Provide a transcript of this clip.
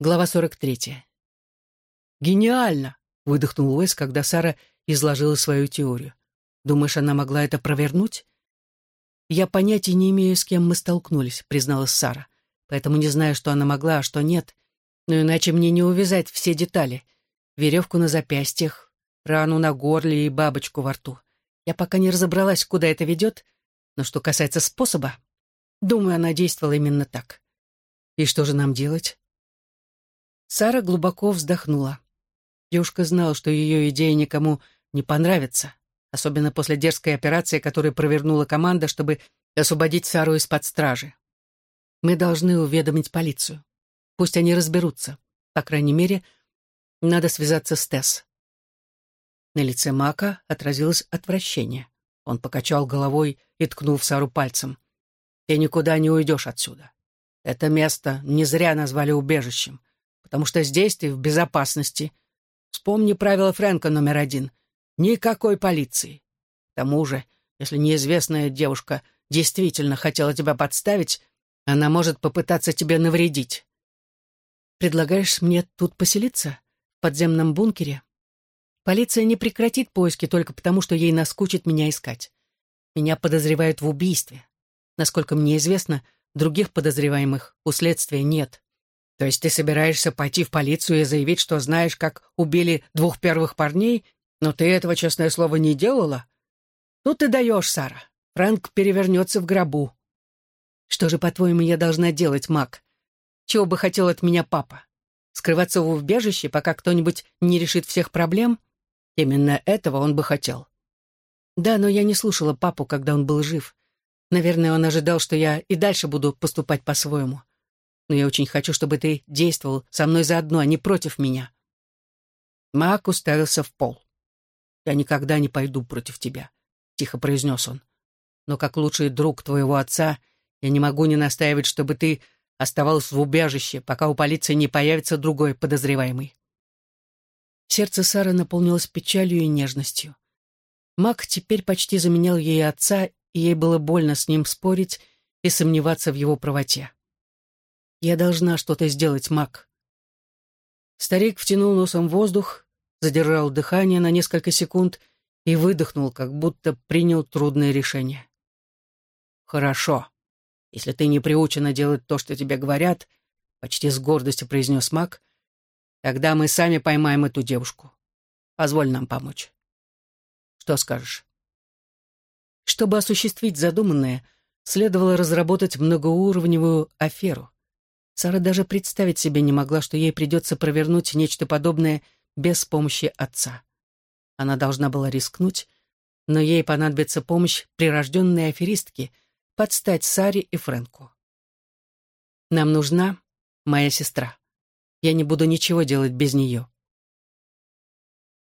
Глава 43. «Гениально!» — выдохнул Уэс, когда Сара изложила свою теорию. «Думаешь, она могла это провернуть?» «Я понятия не имею, с кем мы столкнулись», — призналась Сара. «Поэтому не знаю, что она могла, а что нет. Но иначе мне не увязать все детали. Веревку на запястьях, рану на горле и бабочку во рту. Я пока не разобралась, куда это ведет, но что касается способа, думаю, она действовала именно так. И что же нам делать?» Сара глубоко вздохнула. Девушка знала, что ее идея никому не понравится, особенно после дерзкой операции, которую провернула команда, чтобы освободить Сару из-под стражи. Мы должны уведомить полицию. Пусть они разберутся. По крайней мере, надо связаться с Тесс. На лице Мака отразилось отвращение. Он покачал головой и ткнул в Сару пальцем. «Ты никуда не уйдешь отсюда. Это место не зря назвали убежищем потому что здесь ты в безопасности. Вспомни правило Фрэнка номер один. Никакой полиции. К тому же, если неизвестная девушка действительно хотела тебя подставить, она может попытаться тебе навредить. Предлагаешь мне тут поселиться? В подземном бункере? Полиция не прекратит поиски только потому, что ей наскучит меня искать. Меня подозревают в убийстве. Насколько мне известно, других подозреваемых у следствия нет. То есть ты собираешься пойти в полицию и заявить, что знаешь, как убили двух первых парней, но ты этого, честное слово, не делала? Ну ты даешь, Сара. Фрэнк перевернется в гробу. Что же, по-твоему, я должна делать, Мак? Чего бы хотел от меня папа? Скрываться в убежище, пока кто-нибудь не решит всех проблем? Именно этого он бы хотел. Да, но я не слушала папу, когда он был жив. Наверное, он ожидал, что я и дальше буду поступать по-своему но я очень хочу, чтобы ты действовал со мной заодно, а не против меня». Мак уставился в пол. «Я никогда не пойду против тебя», — тихо произнес он. «Но как лучший друг твоего отца, я не могу не настаивать, чтобы ты оставался в убежище, пока у полиции не появится другой подозреваемый». Сердце Сары наполнилось печалью и нежностью. Мак теперь почти заменял ей отца, и ей было больно с ним спорить и сомневаться в его правоте. Я должна что-то сделать, Мак. Старик втянул носом воздух, задержал дыхание на несколько секунд и выдохнул, как будто принял трудное решение. «Хорошо. Если ты не приучена делать то, что тебе говорят», — почти с гордостью произнес Мак, «тогда мы сами поймаем эту девушку. Позволь нам помочь. Что скажешь?» Чтобы осуществить задуманное, следовало разработать многоуровневую аферу. Сара даже представить себе не могла, что ей придется провернуть нечто подобное без помощи отца. Она должна была рискнуть, но ей понадобится помощь прирожденной аферистки подстать Саре и Фрэнку. «Нам нужна моя сестра. Я не буду ничего делать без нее»,